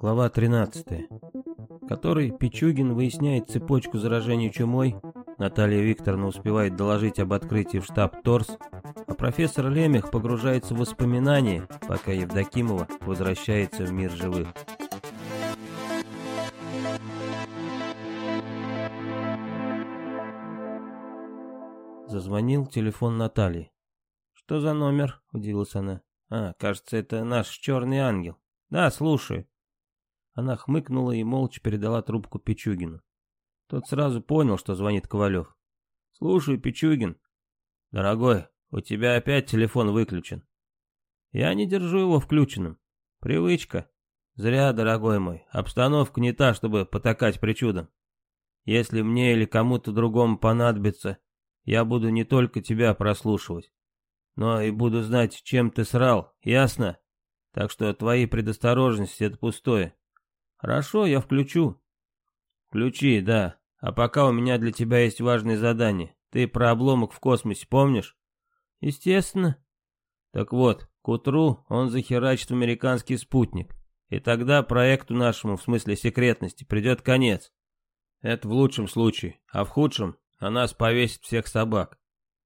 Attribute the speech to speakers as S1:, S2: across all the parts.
S1: Глава 13. В которой Пичугин выясняет цепочку заражения чумой, Наталья Викторовна успевает доложить об открытии в штаб ТОРС, а профессор Лемех погружается в воспоминания, пока Евдокимова возвращается в мир живых. Зазвонил телефон Натальи. «Что за номер?» — удивилась она. «А, кажется, это наш черный ангел. Да, слушаю». Она хмыкнула и молча передала трубку Пичугину. Тот сразу понял, что звонит Ковалев. «Слушай, Пичугин». «Дорогой, у тебя опять телефон выключен». «Я не держу его включенным. Привычка». «Зря, дорогой мой, обстановка не та, чтобы потакать причудам. Если мне или кому-то другому понадобится, я буду не только тебя прослушивать, но и буду знать, чем ты срал, ясно? Так что твои предосторожности — это пустое. Хорошо, я включу. Включи, да. А пока у меня для тебя есть важное задание. Ты про обломок в космосе помнишь? Естественно. Так вот, к утру он захерачит в американский спутник. И тогда проекту нашему, в смысле секретности, придет конец. Это в лучшем случае, а в худшем на нас повесят всех собак.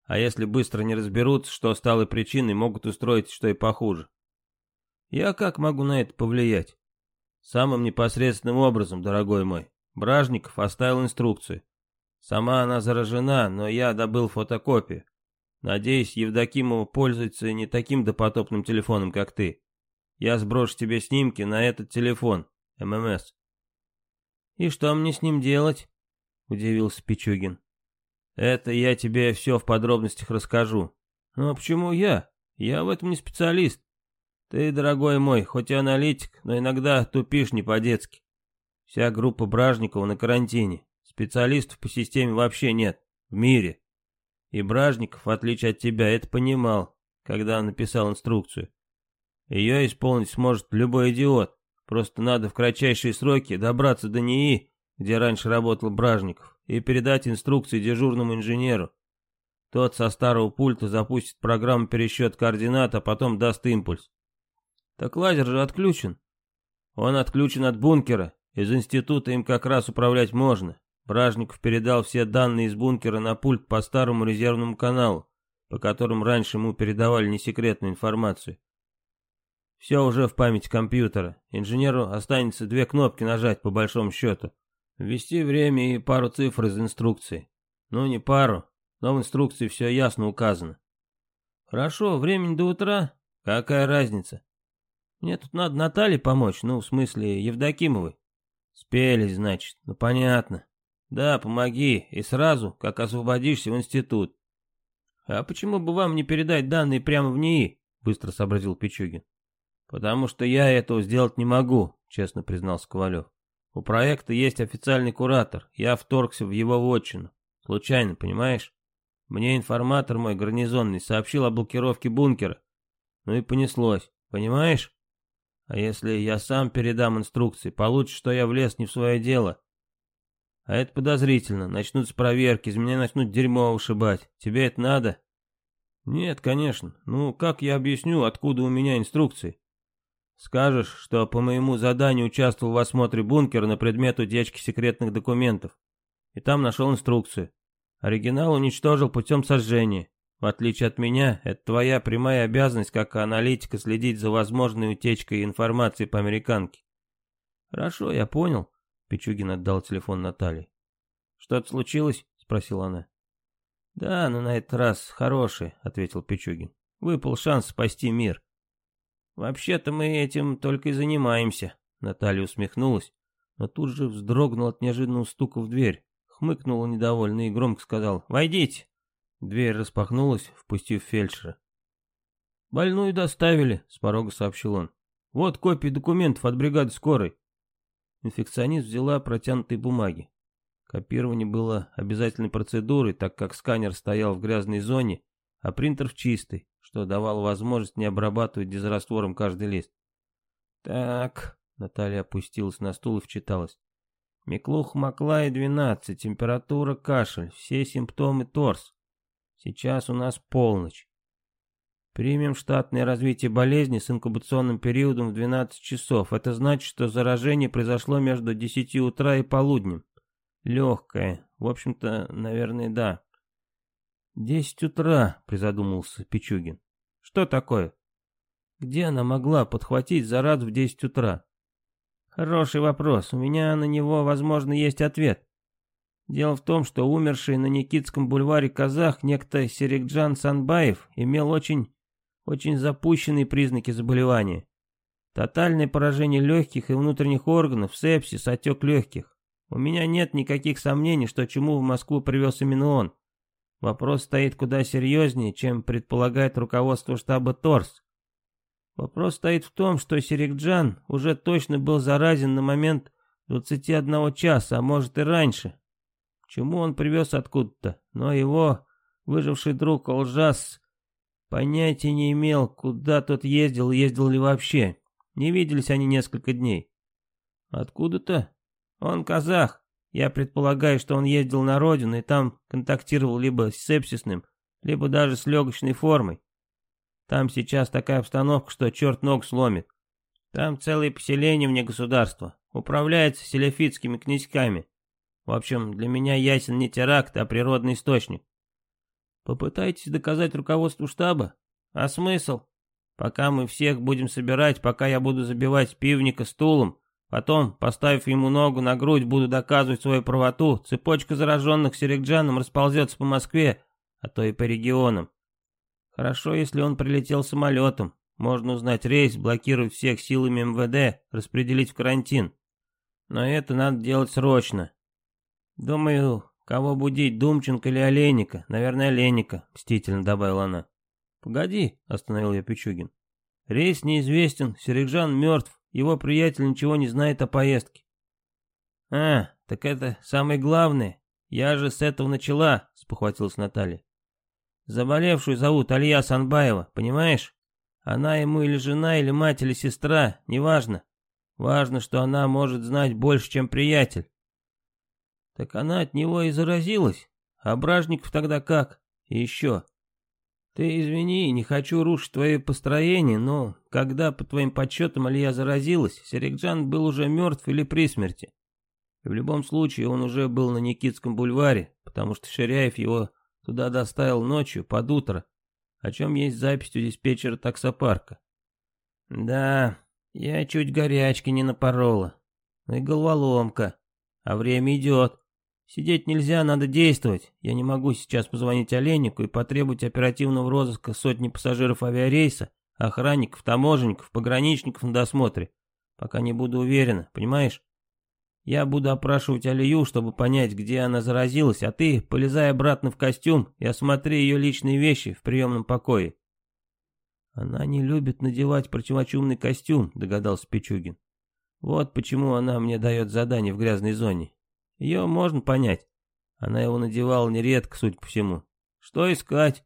S1: А если быстро не разберутся, что стало причиной, могут устроить что и похуже. Я как могу на это повлиять? Самым непосредственным образом, дорогой мой. Бражников оставил инструкцию. Сама она заражена, но я добыл фотокопию. Надеюсь, Евдокимова пользуется не таким допотопным телефоном, как ты. Я сброшу тебе снимки на этот телефон, ММС. «И что мне с ним делать?» — удивился Пичугин. Это я тебе все в подробностях расскажу. А почему я? Я в этом не специалист. Ты, дорогой мой, хоть и аналитик, но иногда тупишь не по-детски. Вся группа Бражникова на карантине. Специалистов по системе вообще нет. В мире. И Бражников, в отличие от тебя, это понимал, когда написал инструкцию. Ее исполнить сможет любой идиот. Просто надо в кратчайшие сроки добраться до НИИ, где раньше работал Бражников и передать инструкции дежурному инженеру. Тот со старого пульта запустит программу пересчет координат, а потом даст импульс. Так лазер же отключен. Он отключен от бункера. Из института им как раз управлять можно. Бражников передал все данные из бункера на пульт по старому резервному каналу, по которым раньше ему передавали несекретную информацию. Все уже в памяти компьютера. Инженеру останется две кнопки нажать по большому счету. Ввести время и пару цифр из инструкции. Ну, не пару, но в инструкции все ясно указано. Хорошо, времени до утра. Какая разница? Мне тут надо Наталье помочь, ну, в смысле, Евдокимовой. Спелись, значит, ну понятно. Да, помоги, и сразу, как освободишься в институт. А почему бы вам не передать данные прямо в НИИ? Быстро сообразил Пичугин. Потому что я этого сделать не могу, честно признался Ковалев. У проекта есть официальный куратор, я вторгся в его вотчину. Случайно, понимаешь? Мне информатор мой гарнизонный сообщил о блокировке бункера. Ну и понеслось, понимаешь? А если я сам передам инструкции, получится, что я влез не в свое дело. А это подозрительно, начнутся проверки, из меня начнут дерьмо ушибать. Тебе это надо? Нет, конечно. Ну, как я объясню, откуда у меня инструкции? Скажешь, что по моему заданию участвовал в осмотре бункера на предмет утечки секретных документов. И там нашел инструкцию. Оригинал уничтожил путем сожжения. В отличие от меня, это твоя прямая обязанность как аналитика следить за возможной утечкой информации по американке. Хорошо, я понял. Пичугин отдал телефон Наталье. Что-то случилось? Спросила она. Да, но на этот раз хороший, ответил Пичугин. Выпал шанс спасти мир. «Вообще-то мы этим только и занимаемся», — Наталья усмехнулась, но тут же вздрогнул от неожиданного стука в дверь, хмыкнула недовольно и громко сказал «Войдите». Дверь распахнулась, впустив фельдшера. «Больную доставили», — с порога сообщил он. «Вот копии документов от бригады скорой». Инфекционист взяла протянутые бумаги. Копирование было обязательной процедурой, так как сканер стоял в грязной зоне, а принтер в чистой что давало возможность не обрабатывать дезраствором каждый лист. «Так», — Наталья опустилась на стул и вчиталась. «Миклух Маклай 12, температура, кашель, все симптомы торс. Сейчас у нас полночь». Примем штатное развитие болезни с инкубационным периодом в 12 часов. Это значит, что заражение произошло между 10 утра и полуднем. Легкое. В общем-то, наверное, да. «Десять утра», — призадумался Пичугин. «Что такое?» «Где она могла подхватить заразу в десять утра?» «Хороший вопрос. У меня на него, возможно, есть ответ. Дело в том, что умерший на Никитском бульваре казах некто Серикджан Санбаев имел очень, очень запущенные признаки заболевания. Тотальное поражение легких и внутренних органов, сепсис, отек легких. У меня нет никаких сомнений, что чему в Москву привез именно он. Вопрос стоит куда серьезнее, чем предполагает руководство штаба ТОРС. Вопрос стоит в том, что Серикджан уже точно был заразен на момент 21 часа, а может и раньше. Чему он привез откуда-то, но его выживший друг Олжас понятия не имел, куда тот ездил, ездил ли вообще. Не виделись они несколько дней. Откуда-то? Он казах. Я предполагаю, что он ездил на родину и там контактировал либо с сепсисным, либо даже с легочной формой. Там сейчас такая обстановка, что черт ног сломит. Там целые поселения вне государства. Управляется селефитскими князьками. В общем, для меня ясен не теракт, а природный источник. Попытайтесь доказать руководству штаба. А смысл? Пока мы всех будем собирать, пока я буду забивать пивника стулом, Потом, поставив ему ногу на грудь, буду доказывать свою правоту, цепочка зараженных серикджаном расползется по Москве, а то и по регионам. Хорошо, если он прилетел самолетом. Можно узнать рейс, блокировать всех силами МВД, распределить в карантин. Но это надо делать срочно. Думаю, кого будить, Думченко или Олейника? Наверное, Олейника, мстительно добавила она. Погоди, остановил я Пичугин. Рейс неизвестен, Серикджан мертв. Его приятель ничего не знает о поездке. «А, так это самое главное. Я же с этого начала», — спохватилась Наталья. «Заболевшую зовут Алия Санбаева, понимаешь? Она ему или жена, или мать, или сестра, неважно. Важно, что она может знать больше, чем приятель». «Так она от него и заразилась. А Бражников тогда как? И еще, ты извини, не хочу рушить твое построение, но когда, по твоим подсчетам, Алия заразилась, Серикджан был уже мертв или при смерти. И в любом случае он уже был на Никитском бульваре, потому что Ширяев его туда доставил ночью, под утро, о чем есть запись у диспетчера таксопарка. Да, я чуть горячки не напорола. Ну и головоломка. А время идет. Сидеть нельзя, надо действовать. Я не могу сейчас позвонить Олейнику и потребовать оперативного розыска сотни пассажиров авиарейса, охранников, таможенников, пограничников на досмотре. Пока не буду уверена, понимаешь? Я буду опрашивать Алию, чтобы понять, где она заразилась, а ты полезай обратно в костюм и осмотри ее личные вещи в приемном покое. Она не любит надевать противочумный костюм, догадался Пичугин. Вот почему она мне дает задание в грязной зоне. Ее можно понять. Она его надевала нередко, судя по всему. Что искать?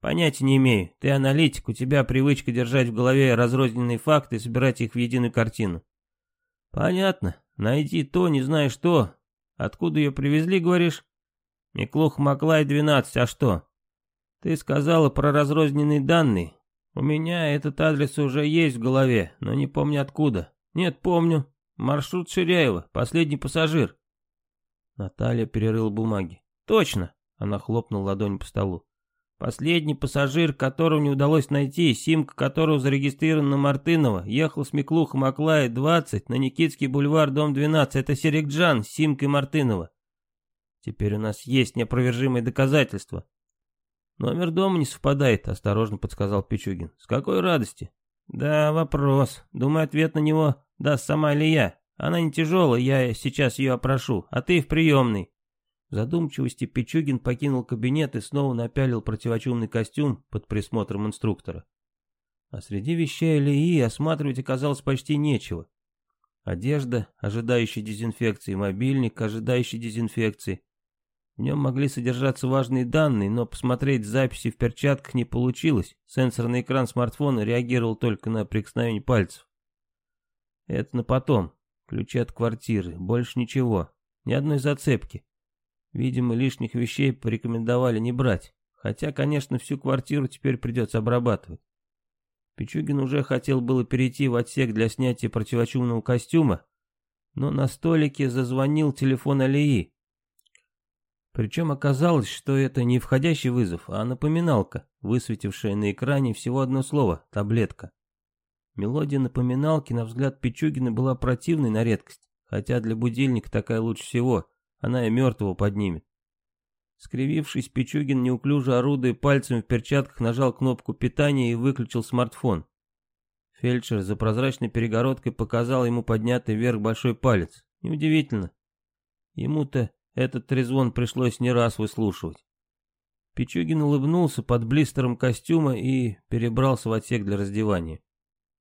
S1: Понятия не имею. Ты аналитик, у тебя привычка держать в голове разрозненные факты и собирать их в единую картину. Понятно. Найди то, не знаю что. Откуда ее привезли, говоришь? Миклух Маклай 12, а что? Ты сказала про разрозненные данные. У меня этот адрес уже есть в голове, но не помню откуда. Нет, помню. Маршрут Ширяева, последний пассажир. Наталья перерыла бумаги. «Точно!» — она хлопнула ладонь по столу. «Последний пассажир, которого не удалось найти, симка которого зарегистрирована на Мартынова, ехал с Миклуха Маклая 20 на Никитский бульвар, дом 12. Это Серикджан с симкой Мартынова. Теперь у нас есть неопровержимые доказательства». «Номер дома не совпадает», — осторожно подсказал Пичугин. «С какой радости?» «Да, вопрос. Думаю, ответ на него даст сама Илья. Она не тяжелая, я сейчас ее опрошу, а ты в приемный. В задумчивости Пичугин покинул кабинет и снова напялил противочумный костюм под присмотром инструктора. А среди вещей Ильи осматривать оказалось почти нечего. Одежда, ожидающая дезинфекции, мобильник, ожидающий дезинфекции. В нем могли содержаться важные данные, но посмотреть записи в перчатках не получилось. Сенсорный экран смартфона реагировал только на прикосновение пальцев. Это на потом. Ключи от квартиры, больше ничего, ни одной зацепки. Видимо, лишних вещей порекомендовали не брать. Хотя, конечно, всю квартиру теперь придется обрабатывать. Пичугин уже хотел было перейти в отсек для снятия противочумного костюма, но на столике зазвонил телефон Алии. Причем оказалось, что это не входящий вызов, а напоминалка, высветившая на экране всего одно слово — таблетка. Мелодия напоминалки, на взгляд Пичугина, была противной на редкость, хотя для будильника такая лучше всего, она и мертвого поднимет. Скривившись, Пичугин, неуклюже орудуя пальцем в перчатках, нажал кнопку питания и выключил смартфон. Фельдшер за прозрачной перегородкой показал ему поднятый вверх большой палец. Неудивительно. Ему-то этот трезвон пришлось не раз выслушивать. Пичугин улыбнулся под блистером костюма и перебрался в отсек для раздевания.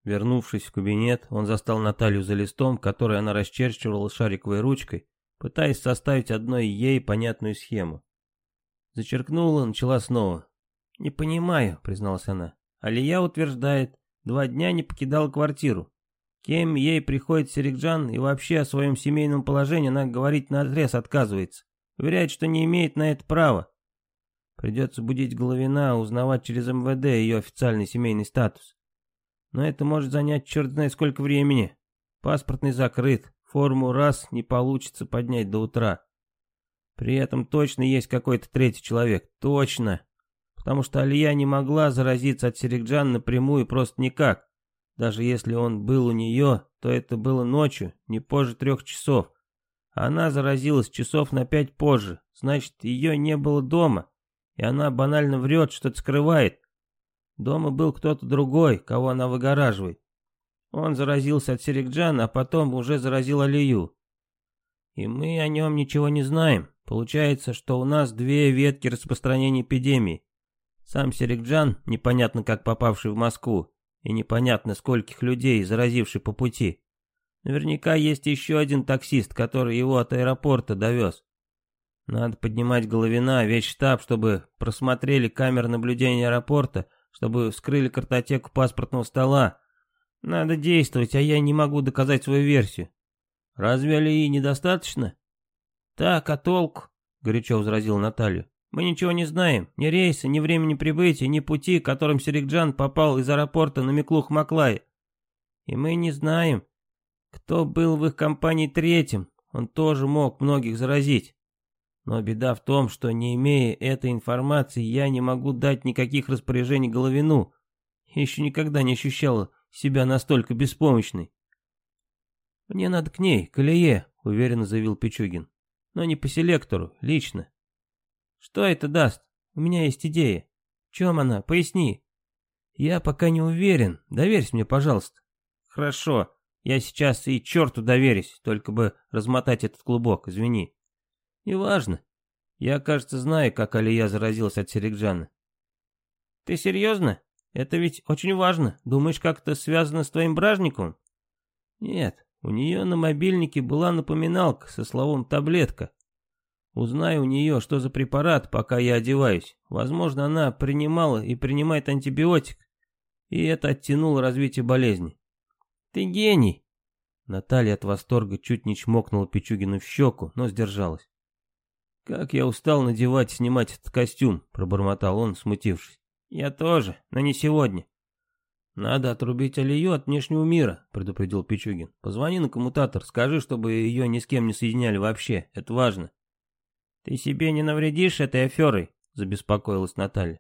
S1: Вернувшись в кабинет, он застал Наталью за листом, который она расчерчивала шариковой ручкой, пытаясь составить одной ей понятную схему. Зачеркнула, начала снова. «Не понимаю», — призналась она. «Алия утверждает, два дня не покидала квартиру. Кем ей приходит Серикджан и вообще о своем семейном положении она говорить наотрез отказывается. Уверяет, что не имеет на это права. Придется будить Головина, узнавать через МВД ее официальный семейный статус. Но это может занять черт знает сколько времени. Паспортный закрыт, форму раз не получится поднять до утра. При этом точно есть какой-то третий человек, точно. Потому что Алия не могла заразиться от Серикджан напрямую просто никак. Даже если он был у нее, то это было ночью, не позже трех часов. Она заразилась часов на пять позже, значит, ее не было дома, и она банально врет, что-то скрывает. Дома был кто-то другой, кого она выгораживает. Он заразился от Серикджана, а потом уже заразил Алию. И мы о нем ничего не знаем. Получается, что у нас две ветки распространения эпидемии. Сам Серикджан, непонятно как попавший в Москву, и непонятно скольких людей, заразивший по пути. Наверняка есть еще один таксист, который его от аэропорта довез. Надо поднимать Головина, весь штаб, чтобы просмотрели камеры наблюдения аэропорта, чтобы вскрыли картотеку паспортного стола. Надо действовать, а я не могу доказать свою версию. Разве Алии недостаточно? Так, а толку? Горячо возразил Наталью. Мы ничего не знаем, ни рейса, ни времени прибытия, ни пути, которым Серикджан попал из аэропорта на Миклух-Маклай. И мы не знаем, кто был в их компании третьим, он тоже мог многих заразить. Но беда в том, что не имея этой информации, я не могу дать никаких распоряжений Головину. еще никогда не ощущала себя настолько беспомощной. «Мне надо к ней, к Илье», — уверенно заявил Пичугин. «Но не по селектору, лично. Что это даст? У меня есть идея. Чем она? Поясни. Я пока не уверен. Доверься мне, пожалуйста. Хорошо. Я сейчас и черту доверюсь, только бы размотать этот клубок, извини. Неважно. Я, кажется, знаю, как Алия заразилась от Серикджана. Ты серьезно? Это ведь очень важно. Думаешь, как это связано с твоим бражником? Нет, у нее на мобильнике была напоминалка со словом «таблетка». Узнай у нее, что за препарат, пока я одеваюсь. Возможно, она принимала и принимает антибиотик, и это оттянуло развитие болезни. Ты гений!» Наталья от восторга чуть не чмокнула Пичугину в щеку, но сдержалась. «Как я устал надевать и снимать этот костюм», — пробормотал он, смутившись. «Я тоже, но не сегодня». «Надо отрубить Алию от внешнего мира», — предупредил Пичугин. «Позвони на коммутатор, скажи, чтобы ее ни с кем не соединяли вообще, это важно». «Ты себе не навредишь этой аферой?» — забеспокоилась Наталья.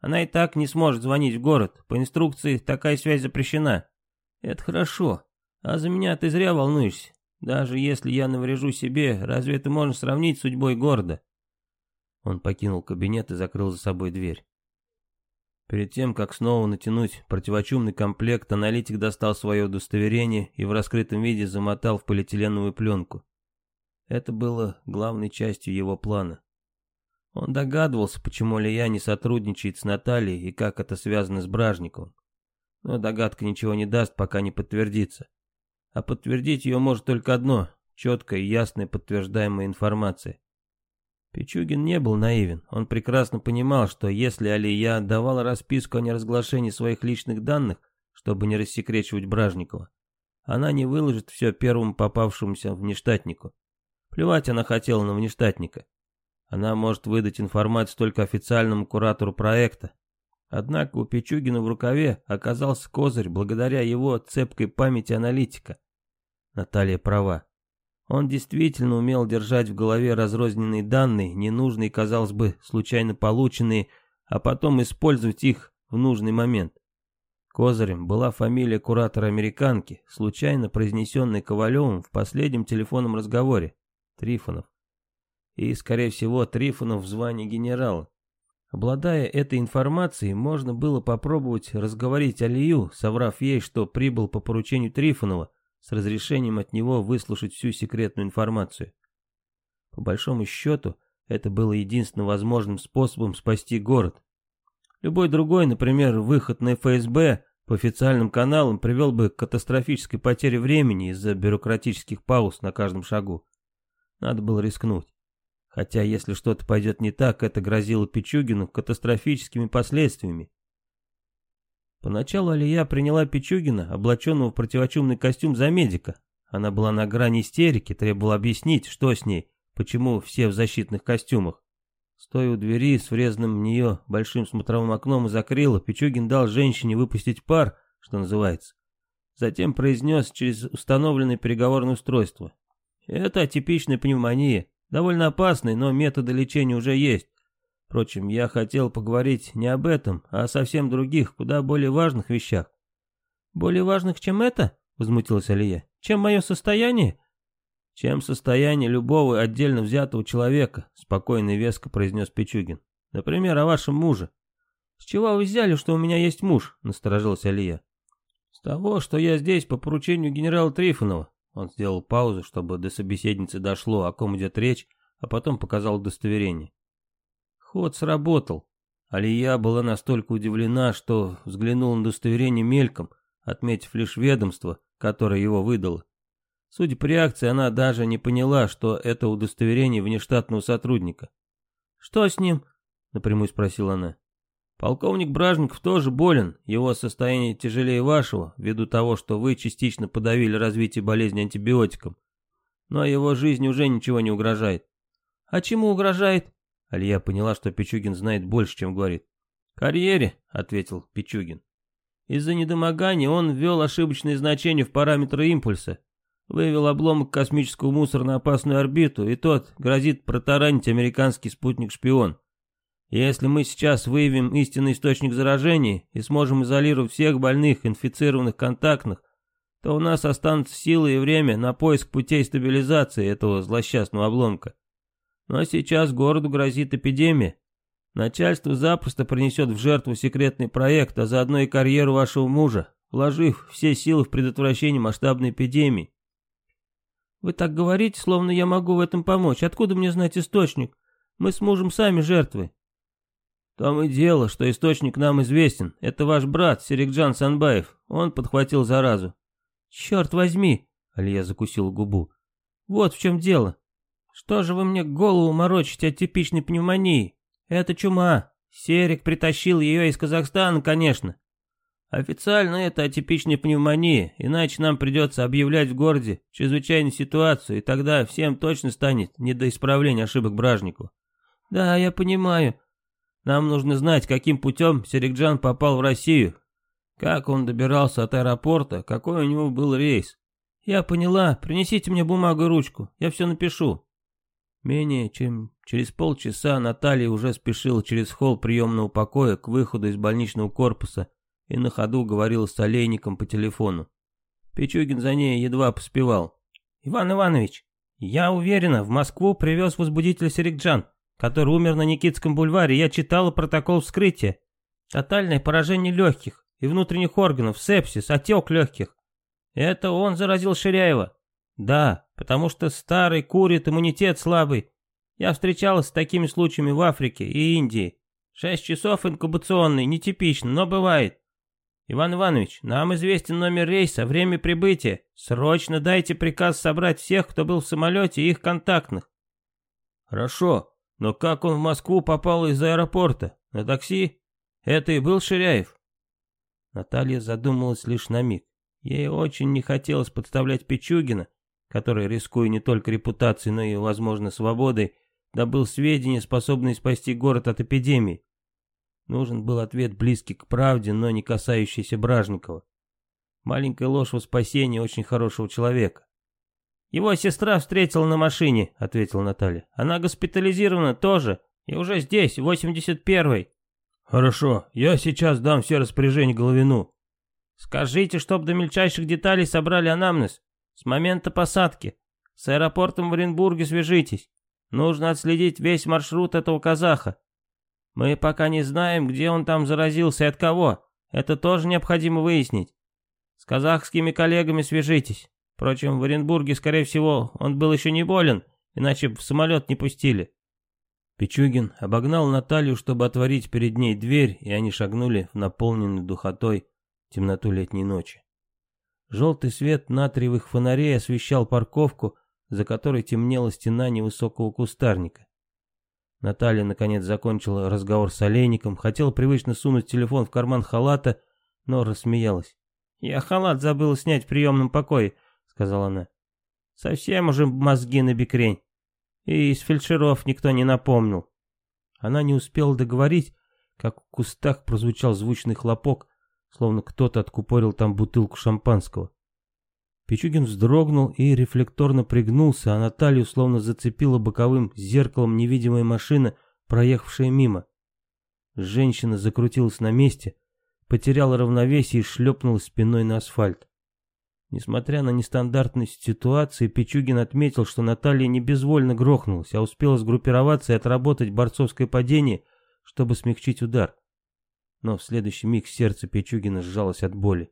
S1: «Она и так не сможет звонить в город. По инструкции такая связь запрещена». «Это хорошо. А за меня ты зря волнуешься. Даже если я наврежу себе, разве это можно сравнить с судьбой города?» Он покинул кабинет и закрыл за собой дверь. Перед тем, как снова натянуть противочумный комплект, аналитик достал свое удостоверение и в раскрытом виде замотал в полиэтиленовую пленку. Это было главной частью его плана. Он догадывался, почему Лия не сотрудничает с Натальей и как это связано с Бражниковым. Но догадка ничего не даст, пока не подтвердится. А подтвердить ее может только одно — четкая и ясная подтверждаемая информация. Пичугин не был наивен. Он прекрасно понимал, что если Алия давала расписку о неразглашении своих личных данных, чтобы не рассекречивать Бражникова, она не выложит все первому попавшемуся внештатнику. Плевать она хотела на внештатника. Она может выдать информацию только официальному куратору проекта. Однако у Пичугина в рукаве оказался козырь благодаря его цепкой памяти аналитика. Наталья права. Он действительно умел держать в голове разрозненные данные, ненужные, казалось бы, случайно полученные, а потом использовать их в нужный момент. Козырем была фамилия куратора-американки, случайно произнесенная Ковалевым в последнем телефонном разговоре. Трифонов. И, скорее всего, Трифонов в звании генерала. Обладая этой информацией, можно было попробовать разговорить Алию, соврав ей, что прибыл по поручению Трифонова, с разрешением от него выслушать всю секретную информацию. По большому счету, это было единственным возможным способом спасти город. Любой другой, например, выход на ФСБ по официальным каналам привел бы к катастрофической потере времени из-за бюрократических пауз на каждом шагу. Надо было рискнуть. Хотя, если что-то пойдет не так, это грозило Пичугину катастрофическими последствиями. Поначалу Алия приняла Пичугина, облаченного в противочумный костюм, за медика. Она была на грани истерики, требовала объяснить, что с ней, почему все в защитных костюмах. Стоя у двери с врезанным в нее большим смотровым окном из акрила, Пичугин дал женщине выпустить пар, что называется. Затем произнес через установленное переговорное устройство. Это атипичная пневмония, довольно опасная, но методы лечения уже есть. Впрочем, я хотел поговорить не об этом, а о совсем других, куда более важных вещах. «Более важных, чем это?» — возмутилась Алия. «Чем мое состояние?» «Чем состояние любого отдельно взятого человека», — спокойно и веско произнес Пичугин. «Например, о вашем муже». «С чего вы взяли, что у меня есть муж?» — насторожилась Алия. «С того, что я здесь по поручению генерала Трифонова». Он сделал паузу, чтобы до собеседницы дошло, о ком идет речь, а потом показал удостоверение. Ход сработал. Алия была настолько удивлена, что взглянула на удостоверение мельком, отметив лишь ведомство, которое его выдало. Судя по реакции, она даже не поняла, что это удостоверение внештатного сотрудника. «Что с ним?» — напрямую спросила она. «Полковник Бражников тоже болен, его состояние тяжелее вашего, ввиду того, что вы частично подавили развитие болезни антибиотиком. Но его жизни уже ничего не угрожает». «А чему угрожает?» Алия поняла, что Пичугин знает больше, чем говорит. «Карьере», — ответил Пичугин. Из-за недомогания он ввел ошибочные значения в параметры импульса, вывел обломок космического мусора на опасную орбиту, и тот грозит протаранить американский спутник-шпион. Если мы сейчас выявим истинный источник заражения и сможем изолировать всех больных, инфицированных, контактных, то у нас останутся силы и время на поиск путей стабилизации этого злосчастного обломка. Но сейчас городу грозит эпидемия. Начальство запросто принесет в жертву секретный проект, а заодно и карьеру вашего мужа, вложив все силы в предотвращение масштабной эпидемии. Вы так говорите, словно я могу в этом помочь. Откуда мне знать источник? Мы с мужем сами жертвы. В том и дело, что источник нам известен. Это ваш брат, Серикджан Санбаев. Он подхватил заразу. Черт возьми, Алия закусила губу. Вот в чем дело. Что же вы мне голову морочите от типичной пневмонии? Это чума. Серик притащил ее из Казахстана, конечно. Официально это атипичная пневмония, иначе нам придется объявлять в городе чрезвычайную ситуацию, и тогда всем точно станет не до исправления ошибок Бражнику. Да, я понимаю. Нам нужно знать, каким путем Серикджан попал в Россию, как он добирался от аэропорта, какой у него был рейс. Я поняла, принесите мне бумагу и ручку, я все напишу. Менее чем через полчаса Наталья уже спешила через холл приемного покоя к выходу из больничного корпуса и на ходу говорила с олейником по телефону. Пичугин за ней едва поспевал. «Иван Иванович, я уверена, в Москву привез возбудитель Серикджан, который умер на Никитском бульваре, я читала протокол вскрытия. Тотальное поражение легких и внутренних органов, сепсис, отек легких. Это он заразил Ширяева. Да, потому что старый курит, иммунитет слабый. Я встречалась с такими случаями в Африке и Индии. Шесть часов инкубационный, нетипично, но бывает. Иван Иванович, нам известен номер рейса, время прибытия. Срочно дайте приказ собрать всех, кто был в самолете и их контактных. Хорошо, но как он в Москву попал из аэропорта? На такси? Это и был Ширяев? Наталья задумалась лишь на миг. Ей очень не хотелось подставлять Пичугина, который, рискуя не только репутацией, но и, возможно, свободой, добыл сведения, способные спасти город от эпидемии. Нужен был ответ близкий к правде, но не касающийся Бражникова. Маленькая ложь во спасении очень хорошего человека. «Его сестра встретила на машине», — ответила Наталья. «Она госпитализирована тоже, и уже здесь, 81-й». «Хорошо, я сейчас дам все распоряжения Головину». «Скажите, чтоб до мельчайших деталей собрали анамнез. С момента посадки. С аэропортом в Оренбурге свяжитесь. Нужно отследить весь маршрут этого казаха. Мы пока не знаем, где он там заразился и от кого. Это тоже необходимо выяснить. С казахскими коллегами свяжитесь. Впрочем, в Оренбурге, скорее всего, он был еще не болен, иначе в самолет не пустили. Пичугин обогнал Наталью, чтобы отворить перед ней дверь, и они шагнули в наполненную духотой темноту летней ночи. Желтый свет натриевых фонарей освещал парковку, за которой темнела стена невысокого кустарника. Наталья, наконец, закончила разговор с олейником, хотела привычно сунуть телефон в карман халата, но рассмеялась. «Я халат забыла снять в приемном покое», — сказала она. «Совсем уже мозги на бекрень. И из фельдшеров никто не напомнил». Она не успела договорить, как в кустах прозвучал звучный хлопок, словно кто-то откупорил там бутылку шампанского. Пичугин вздрогнул и рефлекторно пригнулся, а Наталью словно зацепила боковым зеркалом невидимая машина, проехавшая мимо. Женщина закрутилась на месте, потеряла равновесие и шлепнулась спиной на асфальт. Несмотря на нестандартность ситуации, Пичугин отметил, что Наталья не безвольно грохнулась, а успела сгруппироваться и отработать борцовское падение, чтобы смягчить удар. Но в следующий миг сердце Пичугина сжалось от боли.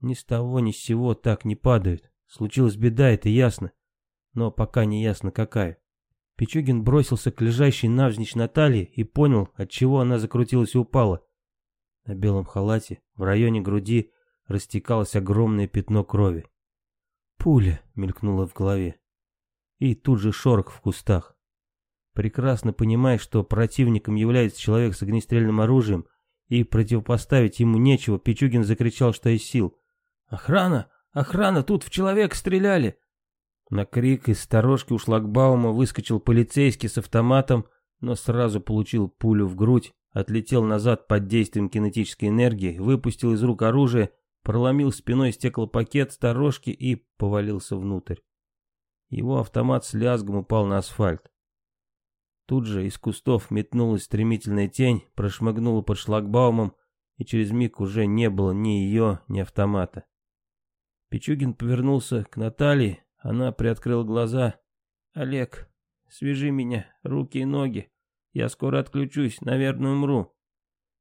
S1: Ни с того ни с сего так не падают. Случилась беда, это ясно. Но пока не ясно какая. Пичугин бросился к лежащей навзничь Наталье и понял, от чего она закрутилась и упала. На белом халате, в районе груди, растекалось огромное пятно крови. «Пуля!» — мелькнула в голове. И тут же шорох в кустах. Прекрасно понимая, что противником является человек с огнестрельным оружием, и противопоставить ему нечего, Пичугин закричал, что из сил. «Охрана! Охрана! Тут в человека стреляли!» На крик из сторожки у шлагбаума выскочил полицейский с автоматом, но сразу получил пулю в грудь, отлетел назад под действием кинетической энергии, выпустил из рук оружие, проломил спиной стеклопакет сторожки и повалился внутрь. Его автомат с лязгом упал на асфальт. Тут же из кустов метнулась стремительная тень, прошмыгнула под шлагбаумом, и через миг уже не было ни ее, ни автомата. Пичугин повернулся к Наталье, она приоткрыла глаза. «Олег, свяжи меня, руки и ноги. Я скоро отключусь, наверное, умру».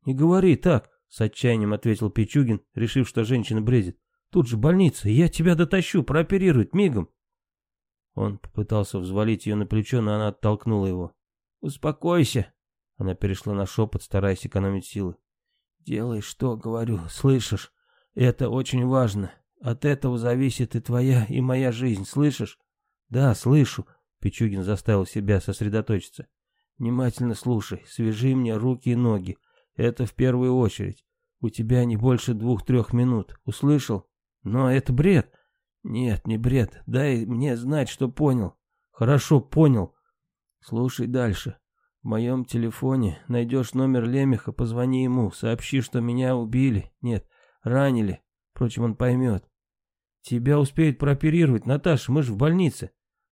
S1: «Не говори так», — с отчаянием ответил Пичугин, решив, что женщина бредит. «Тут же больница, я тебя дотащу, прооперируют мигом». Он попытался взвалить ее на плечо, но она оттолкнула его. «Успокойся», — она перешла на шепот, стараясь экономить силы. «Делай, что говорю, слышишь? Это очень важно. От этого зависит и твоя, и моя жизнь, слышишь? Да, слышу. Пичугин заставил себя сосредоточиться. Внимательно слушай, свяжи мне руки и ноги. Это в первую очередь. У тебя не больше двух-трех минут. Услышал? Но это бред. Нет, не бред. Дай мне знать, что понял. Хорошо, понял. Слушай дальше. В моем телефоне найдешь номер Лемеха, позвони ему, сообщи, что меня убили. Нет, ранили. Впрочем, он поймет. Тебя успеют прооперировать, Наташа, мы же в больнице.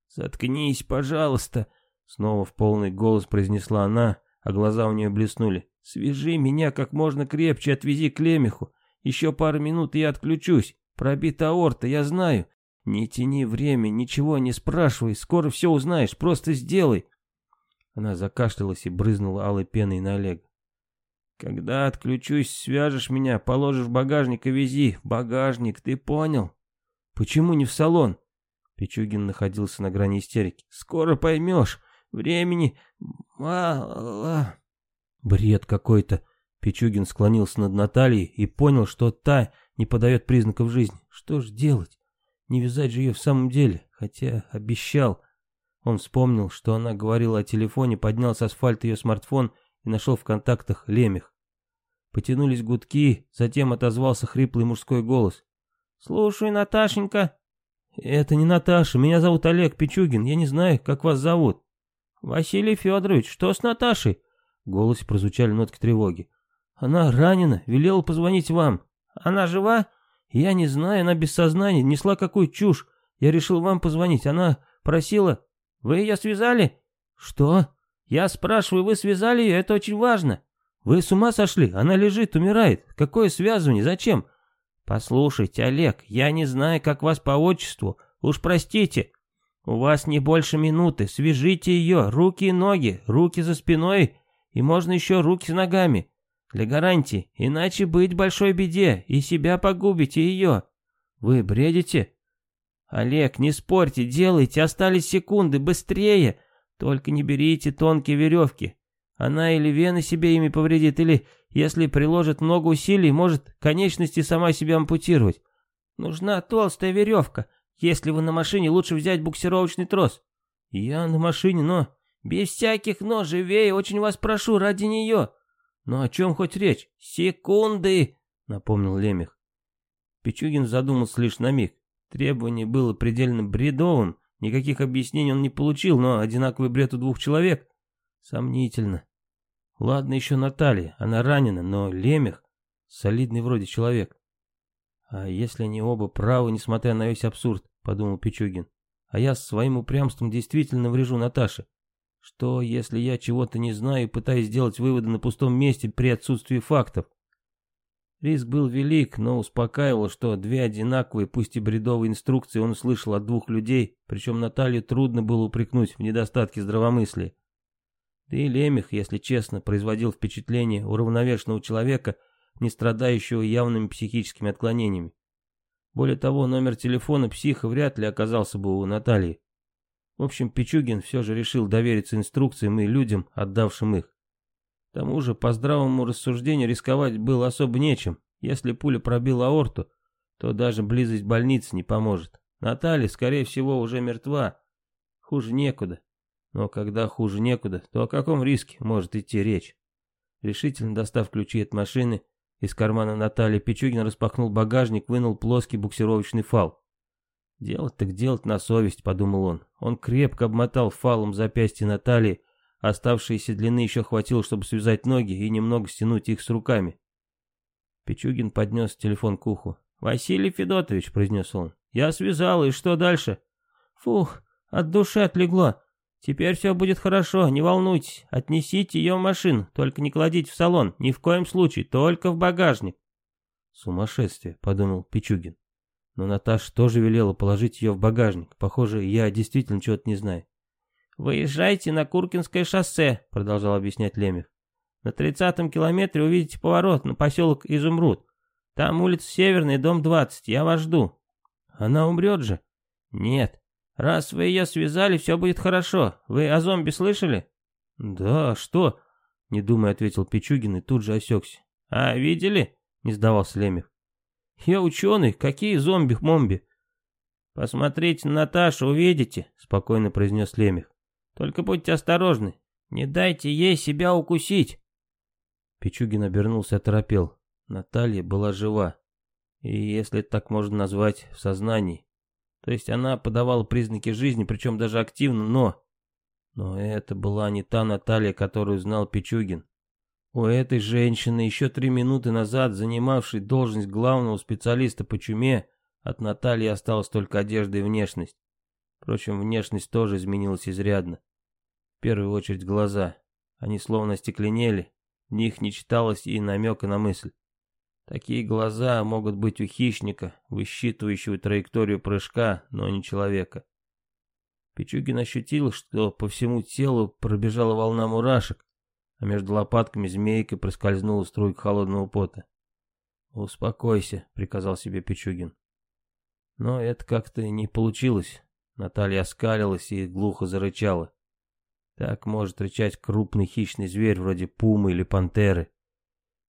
S1: Заткнись, пожалуйста, снова в полный голос произнесла она, а глаза у нее блеснули. Свяжи меня как можно крепче, отвези к Лемеху. Еще пару минут, и я отключусь. Пробита аорта, я знаю. Не тяни время, ничего не спрашивай, скоро все узнаешь, просто сделай. Она закашлялась и брызнула алой пеной на Олега. Когда отключусь, свяжешь меня, положишь в багажник и вези. Багажник, ты понял? Почему не в салон? Пичугин находился на грани истерики. Скоро поймешь. Времени мало. Бред какой-то. Пичугин склонился над Натальей и понял, что та не подает признаков жизни. Что ж делать? Не вязать же ее в самом деле, хотя обещал. Он вспомнил, что она говорила о телефоне, поднял с асфальта ее смартфон и нашел в контактах Лемех. Потянулись гудки, затем отозвался хриплый мужской голос. «Слушай, Наташенька». «Это не Наташа, меня зовут Олег Пичугин, я не знаю, как вас зовут». «Василий Федорович, что с Наташей?» В голосе прозвучали нотки тревоги. «Она ранена, велела позвонить вам. Она жива?» «Я не знаю, она без сознания, несла какую чушь. Я решил вам позвонить, она просила...» «Вы ее связали?» «Что?» «Я спрашиваю, вы связали ее, это очень важно». «Вы с ума сошли? Она лежит, умирает. Какое связывание? Зачем?» «Послушайте, Олег, я не знаю, как вас по отчеству. Уж простите. У вас не больше минуты. Свяжите ее, руки и ноги, руки за спиной, и можно еще руки с ногами. Для гарантии, иначе быть большой беде, и себя погубите, и ее. Вы бредите?» «Олег, не спорьте, делайте, остались секунды, быстрее. Только не берите тонкие веревки. Она или вены себе ими повредит, или, если приложит много усилий, может конечности сама себя ампутировать. Нужна толстая веревка. Если вы на машине, лучше взять буксировочный трос. Я на машине, но... Без всяких «но», живее, очень вас прошу, ради нее. Ну о чем хоть речь? Секунды, напомнил Лемех. Пичугин задумался лишь на миг. Требование было предельно бредовым, никаких объяснений он не получил, но одинаковый бред у двух человек. Сомнительно. Ладно еще Наталья, она ранена, но Лемех — солидный вроде человек. А если они оба правы, несмотря на весь абсурд, подумал Пичугин. А я своим упрямством действительно врежу Наташе. Что, если я чего-то не знаю и пытаюсь сделать выводы на пустом месте при отсутствии фактов? Риск был велик, но успокаивал, что две одинаковые, пусть и бредовые инструкции он услышал от двух людей, причем Наталью трудно было упрекнуть в недостатке здравомыслия. Да и Лемех, если честно, производил впечатление уравновешенного человека, не страдающего явными психическими отклонениями. Более того, номер телефона психа вряд ли оказался бы у Натальи. В общем, Пичугин все же решил довериться инструкциям и людям, отдавшим их. К тому же, по здравому рассуждению, рисковать было особо нечем. Если пуля пробила аорту, то даже близость больницы не поможет. Наталья, скорее всего, уже мертва. Хуже некуда. Но когда хуже некуда, то о каком риске может идти речь? Решительно достав ключи от машины, из кармана Натальи Пичугин распахнул багажник, вынул плоский буксировочный фал. «Делать так делать на совесть», — подумал он. Он крепко обмотал фалом запястье Натальи, оставшиеся длины еще хватило, чтобы связать ноги и немного стянуть их с руками. Пичугин поднес телефон к уху. «Василий Федотович», — произнес он, — «я связал, и что дальше?» «Фух, от души отлегло. «Теперь все будет хорошо, не волнуйтесь. Отнесите ее в машину, только не кладите в салон, ни в коем случае, только в багажник». «Сумасшествие», — подумал Пичугин. Но Наташа тоже велела положить ее в багажник. Похоже, я действительно чего-то не знаю. «Выезжайте на Куркинское шоссе», — продолжал объяснять Лемех. «На тридцатом километре увидите поворот на поселок Изумруд. Там улица Северная, дом 20, я вас жду». «Она умрет же?» «Нет, Раз вы ее связали, все будет хорошо. Вы о зомби слышали? Да, что? Не думая, ответил Пичугин и тут же осекся. А, видели? Не сдавался Лемех. Я ученый, какие зомби-момби? Посмотрите на Наташу, увидите, спокойно произнес Лемех. Только будьте осторожны, не дайте ей себя укусить. Пичугин обернулся и оторопел. Наталья была жива. И если так можно назвать, в сознании. То есть она подавала признаки жизни, причем даже активно, но... Но это была не та Наталья, которую знал Пичугин. У этой женщины, еще три минуты назад занимавшей должность главного специалиста по чуме, от Натальи осталась только одежда и внешность. Впрочем, внешность тоже изменилась изрядно. В первую очередь глаза. Они словно стекленели, в них не читалось и намека на мысль. Такие глаза могут быть у хищника, высчитывающего траекторию прыжка, но не человека. Пичугин ощутил, что по всему телу пробежала волна мурашек, а между лопатками змейкой проскользнула струйка холодного пота. «Успокойся», — приказал себе Пичугин. Но это как-то не получилось. Наталья оскалилась и глухо зарычала. Так может рычать крупный хищный зверь вроде пумы или пантеры.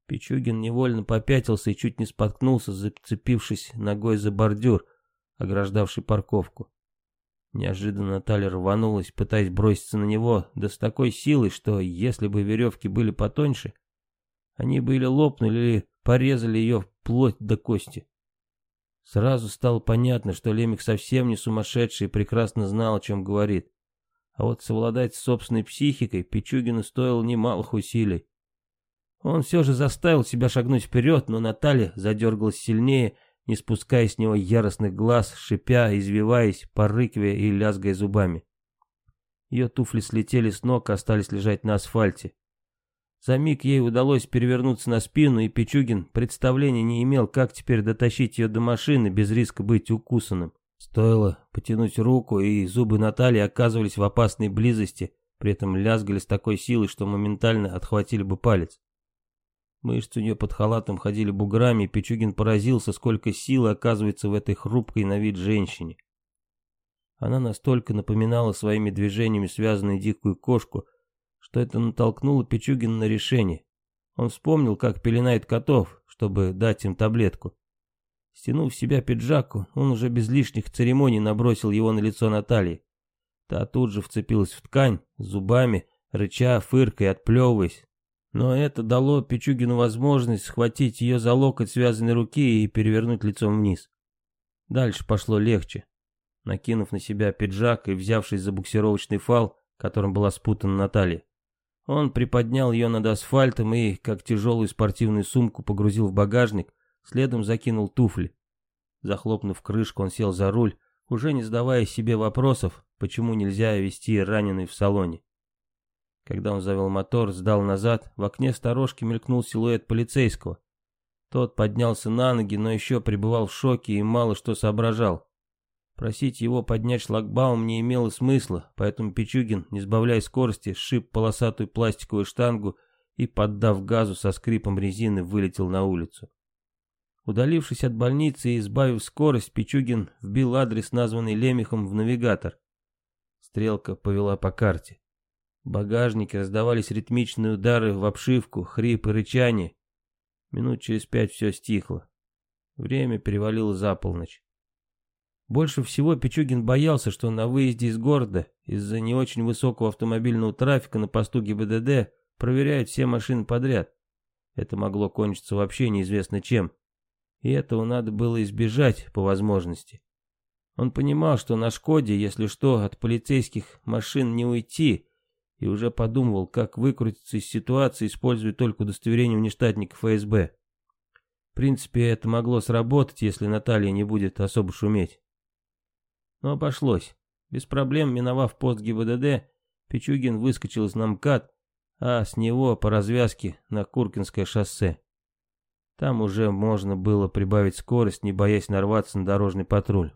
S1: Пичугин невольно попятился и чуть не споткнулся, зацепившись ногой за бордюр, ограждавший парковку. Неожиданно Наталья рванулась, пытаясь броситься на него, да с такой силой, что если бы веревки были потоньше, они бы или лопнули, или порезали ее вплоть до кости. Сразу стало понятно, что Лемик совсем не сумасшедший и прекрасно знал, о чем говорит. а вот совладать с собственной психикой Пичугину стоило немалых усилий. Он все же заставил себя шагнуть вперед, но Наталья задергалась сильнее, не спуская с него яростных глаз, шипя, извиваясь, порыкивая и лязгая зубами. Ее туфли слетели с ног и остались лежать на асфальте. За миг ей удалось перевернуться на спину, и Пичугин представления не имел, как теперь дотащить ее до машины без риска быть укусанным. Стоило потянуть руку, и зубы Натальи оказывались в опасной близости, при этом лязгали с такой силой, что моментально отхватили бы палец. Мышцы у нее под халатом ходили буграми, и Пичугин поразился, сколько силы оказывается в этой хрупкой на вид женщине. Она настолько напоминала своими движениями связанную дикую кошку, что это натолкнуло Пичугина на решение. Он вспомнил, как пеленает котов, чтобы дать им таблетку. Стянув себя пиджаку, он уже без лишних церемоний набросил его на лицо Натальи. Та тут же вцепилась в ткань, зубами, рыча, фыркой, отплевываясь. Но это дало Пичугину возможность схватить ее за локоть связанной руки и перевернуть лицом вниз. Дальше пошло легче. Накинув на себя пиджак и взявшись за буксировочный фал, которым была спутана Наталья, он приподнял ее над асфальтом и, как тяжелую спортивную сумку, погрузил в багажник, Следом закинул туфли. Захлопнув крышку, он сел за руль, уже не задавая себе вопросов, почему нельзя вести раненый в салоне. Когда он завел мотор, сдал назад, в окне сторожки мелькнул силуэт полицейского. Тот поднялся на ноги, но еще пребывал в шоке и мало что соображал. Просить его поднять шлагбаум не имело смысла, поэтому Пичугин, не сбавляя скорости, сшиб полосатую пластиковую штангу и, поддав газу со скрипом резины, вылетел на улицу. Удалившись от больницы и избавив скорость, Пичугин вбил адрес, названный Лемехом, в навигатор. Стрелка повела по карте. В багажнике раздавались ритмичные удары в обшивку, хрип и рычание. Минут через пять все стихло. Время перевалило за полночь. Больше всего Пичугин боялся, что на выезде из города из-за не очень высокого автомобильного трафика на посту ГИБДД проверяют все машины подряд. Это могло кончиться вообще неизвестно чем и этого надо было избежать по возможности. Он понимал, что на «Шкоде», если что, от полицейских машин не уйти, и уже подумывал, как выкрутиться из ситуации, используя только удостоверение внештатника ФСБ. В принципе, это могло сработать, если Наталья не будет особо шуметь. Но обошлось. Без проблем, миновав пост ГИБДД, Пичугин выскочил из намкат, а с него по развязке на Куркинское шоссе. Там уже можно было прибавить скорость, не боясь нарваться на дорожный патруль.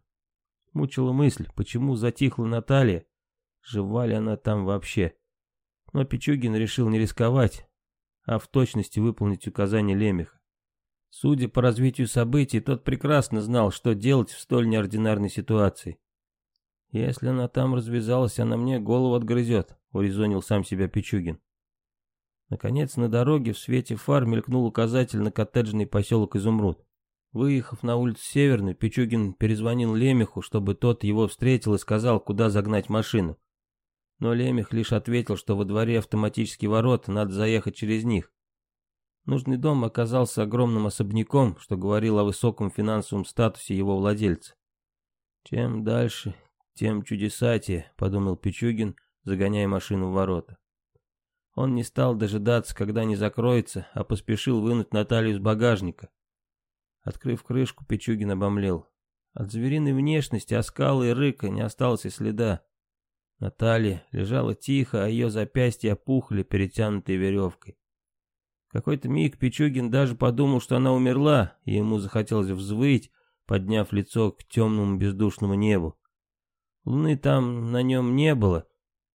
S1: Мучила мысль, почему затихла Наталья, жива ли она там вообще. Но Пичугин решил не рисковать, а в точности выполнить указания Лемеха. Судя по развитию событий, тот прекрасно знал, что делать в столь неординарной ситуации. «Если она там развязалась, она мне голову отгрызет», — урезонил сам себя Пичугин. Наконец, на дороге в свете фар мелькнул указатель на коттеджный поселок Изумруд. Выехав на улицу Северную, Пичугин перезвонил Лемеху, чтобы тот его встретил и сказал, куда загнать машину. Но Лемех лишь ответил, что во дворе автоматические ворота, надо заехать через них. Нужный дом оказался огромным особняком, что говорил о высоком финансовом статусе его владельца. «Чем дальше, тем чудесатее», — подумал Пичугин, загоняя машину в ворота. Он не стал дожидаться, когда не закроется, а поспешил вынуть Наталью из багажника. Открыв крышку, Пичугин обомлел. От звериной внешности, оскала и рыка не осталось и следа. Наталья лежала тихо, а ее запястья опухли, перетянутые веревкой. Какой-то миг Пичугин даже подумал, что она умерла, и ему захотелось взвыть, подняв лицо к темному бездушному небу. Луны там на нем не было,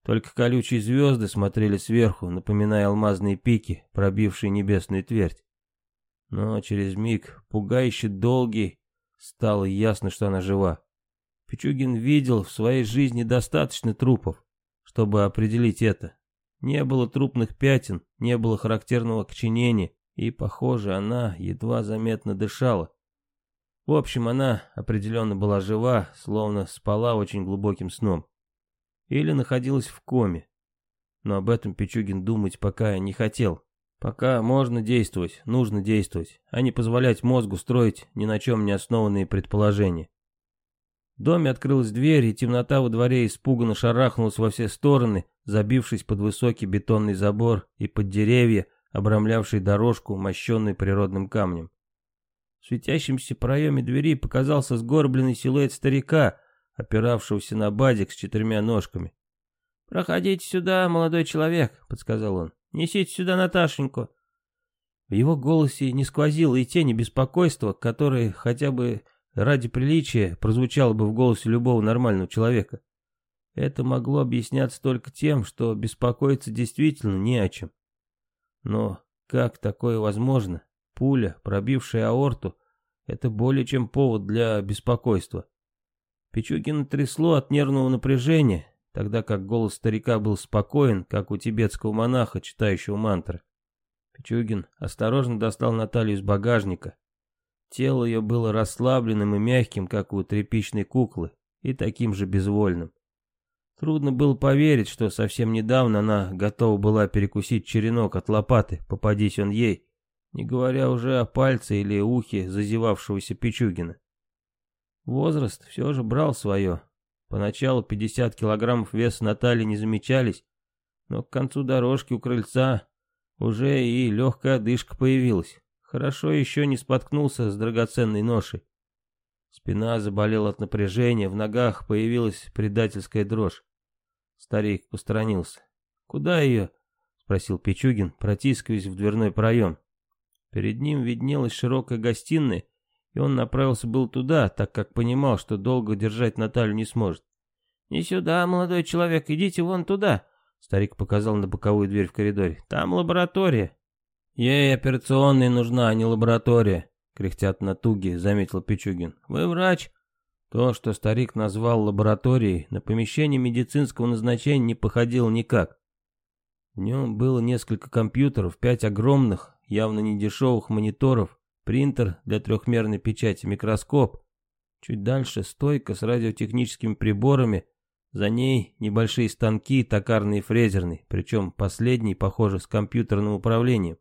S1: только колючие звезды смотрели сверху, напоминая алмазные пики, пробившие небесную твердь. Но через миг, пугающе долгий, стало ясно, что она жива. Пичугин видел в своей жизни достаточно трупов, чтобы определить это. Не было трупных пятен, не было характерного коченения, и, похоже, она едва заметно дышала. В общем, она определенно была жива, словно спала очень глубоким сном или находилась в коме. Но об этом Пичугин думать пока не хотел. Пока можно действовать, нужно действовать, а не позволять мозгу строить ни на чем не основанные предположения. доме открылась дверь, и темнота во дворе испуганно шарахнулась во все стороны, забившись под высокий бетонный забор и под деревья, обрамлявшие дорожку, мощенную природным камнем. В светящемся проеме двери показался сгорбленный силуэт старика, опиравшегося на бадик с четырьмя ножками. «Проходите сюда, молодой человек», — подсказал он. «Несите сюда Наташеньку». В его голосе не сквозило и тени беспокойства, которое хотя бы ради приличия прозвучало бы в голосе любого нормального человека. Это могло объясняться только тем, что беспокоиться действительно не о чем. Но как такое возможно? Пуля, пробившая аорту, это более чем повод для беспокойства. Пичугина трясло от нервного напряжения, тогда как голос старика был спокоен, как у тибетского монаха, читающего мантры. Пичугин осторожно достал Наталью из багажника. Тело ее было расслабленным и мягким, как у тряпичной куклы, и таким же безвольным. Трудно было поверить, что совсем недавно она готова была перекусить черенок от лопаты, попадись он ей, не говоря уже о пальце или ухе зазевавшегося Пичугина. Возраст все же брал свое. Поначалу 50 килограммов веса Натальи не замечались, но к концу дорожки у крыльца уже и легкая одышка появилась. Хорошо еще не споткнулся с драгоценной ношей. Спина заболела от напряжения, в ногах появилась предательская дрожь. Старик посторонился. «Куда ее?» — спросил Пичугин, протискиваясь в дверной проем. Перед ним виднелась широкая гостиная, и он направился был туда, так как понимал, что долго держать Наталью не сможет. «Не сюда, молодой человек, идите вон туда», Старик показал на боковую дверь в коридоре. «Там лаборатория». «Ей операционная нужна, а не лаборатория», — кряхтят на туге, заметил Пичугин. «Вы врач?» То, что старик назвал лабораторией, на помещение медицинского назначения не походило никак. В нем было несколько компьютеров, пять огромных, явно не дешевых мониторов, принтер для трехмерной печати, микроскоп. Чуть дальше стойка с радиотехническими приборами, за ней небольшие станки, токарный и фрезерный, причем последний, похоже, с компьютерным управлением.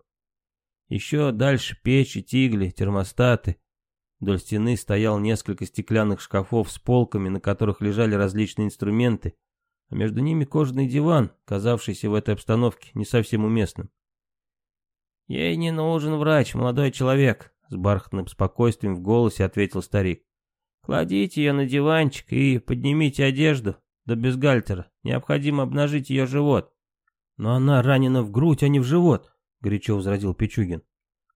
S1: Еще дальше печи, тигли, термостаты. Вдоль стены стоял несколько стеклянных шкафов с полками, на которых лежали различные инструменты, а между ними кожаный диван, казавшийся в этой обстановке не совсем уместным. «Ей не нужен врач, молодой человек», — с бархатным спокойствием в голосе ответил старик. «Кладите ее на диванчик и поднимите одежду, до бюстгальтера. Необходимо обнажить ее живот. Но она ранена в грудь, а не в живот, горячо возразил Пичугин.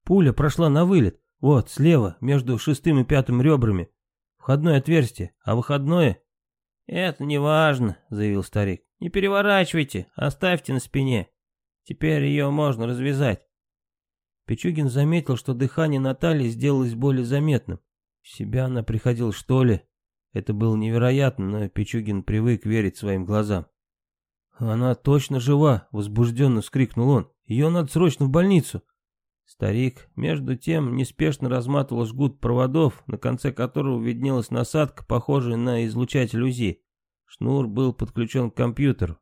S1: Пуля прошла на вылет. Вот, слева, между шестым и пятым ребрами. Входное отверстие, а выходное... Это не важно, заявил старик. Не переворачивайте, оставьте на спине. Теперь ее можно развязать. Пичугин заметил, что дыхание Натальи сделалось более заметным. В себя она приходила, что ли? Это было невероятно, но Пичугин привык верить своим глазам. «Она точно жива!» — возбужденно вскрикнул он. «Ее надо срочно в больницу!» Старик, между тем, неспешно разматывал жгут проводов, на конце которого виднелась насадка, похожая на излучатель УЗИ. Шнур был подключен к компьютеру.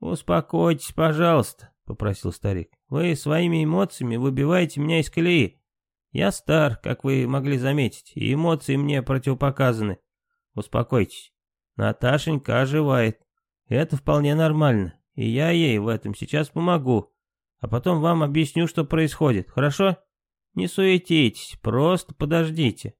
S1: «Успокойтесь, пожалуйста», — попросил старик. «Вы своими эмоциями выбиваете меня из колеи. Я стар, как вы могли заметить, и эмоции мне противопоказаны. Успокойтесь. Наташенька оживает. Это вполне нормально. И я ей в этом сейчас помогу. А потом вам объясню, что происходит, хорошо? Не суетитесь, просто подождите.